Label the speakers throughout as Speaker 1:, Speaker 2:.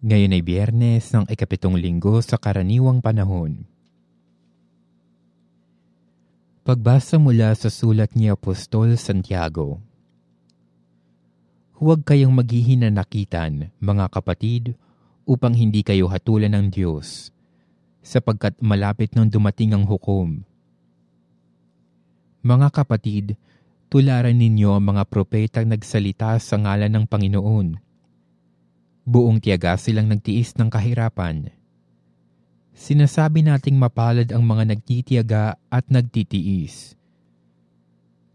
Speaker 1: Ngayon ay biyernes ng ikapitong linggo sa karaniwang panahon. Pagbasa mula sa sulat ni Apostol Santiago. Huwag kayong maghihinanakitan, mga kapatid, upang hindi kayo hatulan ng Diyos, sapagkat malapit nang dumating ang hukom. Mga kapatid, tularan ninyo ang mga propetang nagsalita sa ngalan ng Panginoon Buong tiyaga silang nagtiis ng kahirapan. Sinasabi nating mapalad ang mga nagtitiyaga at nagtitiis.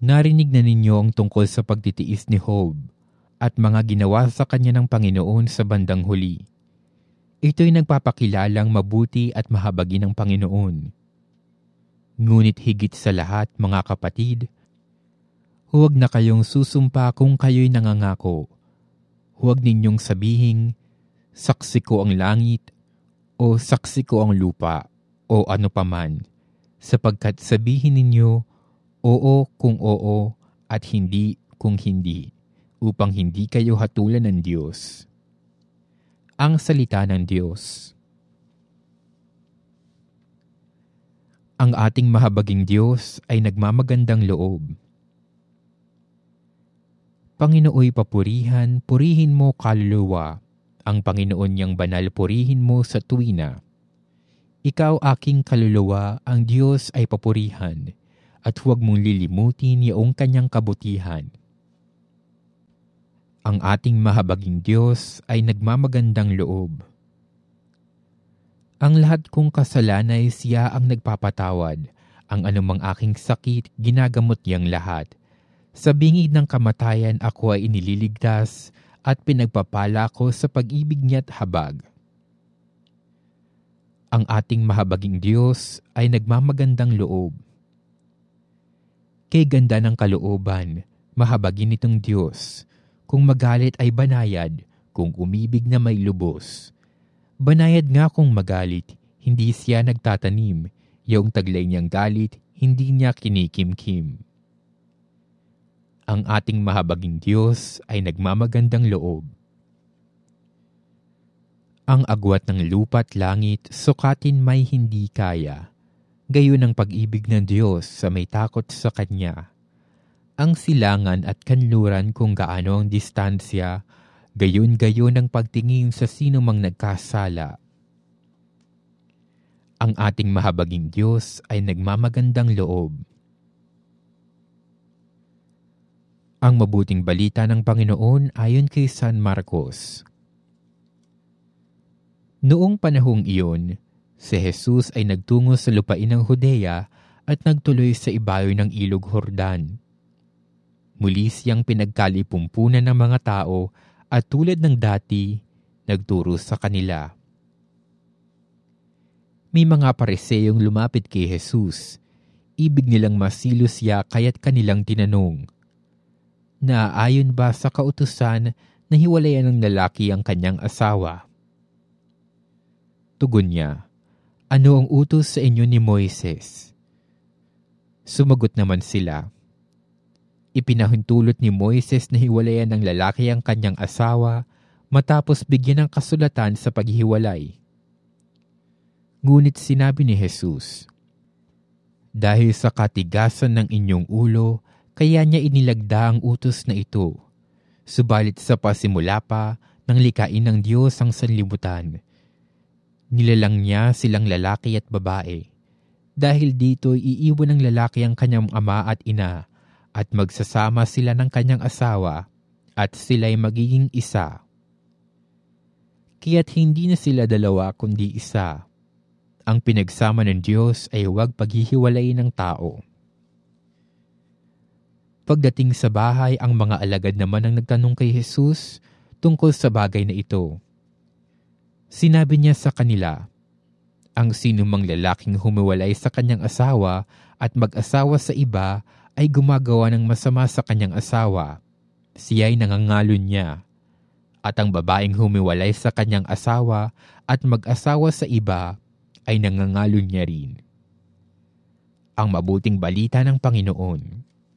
Speaker 1: Narinig na ninyo ang tungkol sa pagtitiis ni Job at mga ginawa sa kanya ng Panginoon sa bandang huli. Ito'y nagpapakilalang mabuti at mahabagi ng Panginoon. Ngunit higit sa lahat, mga kapatid, huwag na kayong susumpa kung kayo'y nangangako huwag ninyong sabihing, saksi ko ang langit, o saksi ko ang lupa, o ano paman, sapagkat sabihin ninyo, oo kung oo, at hindi kung hindi, upang hindi kayo hatulan ng Diyos. Ang Salita ng Diyos Ang ating mahabaging Diyos ay nagmamagandang loob Panginooy papurihan, purihin mo kaluluwa. Ang Panginoon niyang banal purihin mo sa tuwina. Ikaw aking kaluluwa, ang Diyos ay papurihan, at huwag mong lilimutin iyong kanyang kabutihan. Ang ating mahabaging Diyos ay nagmamagandang loob. Ang lahat kong kasalanay siya ang nagpapatawad. Ang anumang aking sakit, ginagamot niyang lahat sa bingid ng kamatayan ako ay inililigtas at pinagpapala ko sa pag-ibig niya't habag. Ang ating mahabaging Diyos ay nagmamagandang loob. Kay ganda ng kalooban, mahabagin nitong Diyos. Kung magalit ay banayad, kung umibig na may lubos. Banayad nga kung magalit, hindi siya nagtatanim. Yung taglay niyang galit, hindi niya kinikimkim ang ating mahabaging Diyos ay nagmamagandang loob. Ang agwat ng lupa't langit, sukatin may hindi kaya. Gayon ang pag-ibig ng Diyos sa may takot sa Kanya. Ang silangan at kanluran kung gaano ang distansya, gayon-gayon ang pagtingin sa sino mang nagkasala. Ang ating mahabaging Diyos ay nagmamagandang loob Ang mabuting balita ng Panginoon ayon kay San Marcos. Noong panahong iyon, si Jesus ay nagtungo sa lupain ng Judea at nagtuloy sa ibayo ng ilog Hordan. Muli siyang pinagkalipumpunan ng mga tao at tulad ng dati, nagturo sa kanila. May mga pareseyong lumapit kay Jesus. Ibig nilang masilo siya kaya't kanilang tinanong, na ayon ba sa kautusan na hiwalayan ng lalaki ang kanyang asawa? Tugon niya, Ano ang utos sa inyo ni Moises? Sumagot naman sila, Ipinahintulot ni Moises na hiwalayan ng lalaki ang kanyang asawa matapos bigyan ng kasulatan sa paghihiwalay. Ngunit sinabi ni Jesus, Dahil sa katigasan ng inyong ulo kaya niya inilagda ang utos na ito. Subalit sa pasimula pa, nang likain ng Diyos ang sanlibutan. Nilalang niya silang lalaki at babae. Dahil dito iiwan ng lalaki ang kanyang ama at ina at magsasama sila ng kanyang asawa at sila'y magiging isa. Kaya't hindi na sila dalawa kundi isa. Ang pinagsama ng Diyos ay huwag paghihiwalay ng tao. Pagdating sa bahay, ang mga alagad naman ang nagtanong kay Jesus tungkol sa bagay na ito. Sinabi niya sa kanila, ang sinumang lalaking humiwalay sa kanyang asawa at mag-asawa sa iba ay gumagawa ng masama sa kanyang asawa. Siya ay nangangalon niya. At ang babaeng humiwalay sa kanyang asawa at mag-asawa sa iba ay nangangalon niya rin. Ang mabuting balita ng Panginoon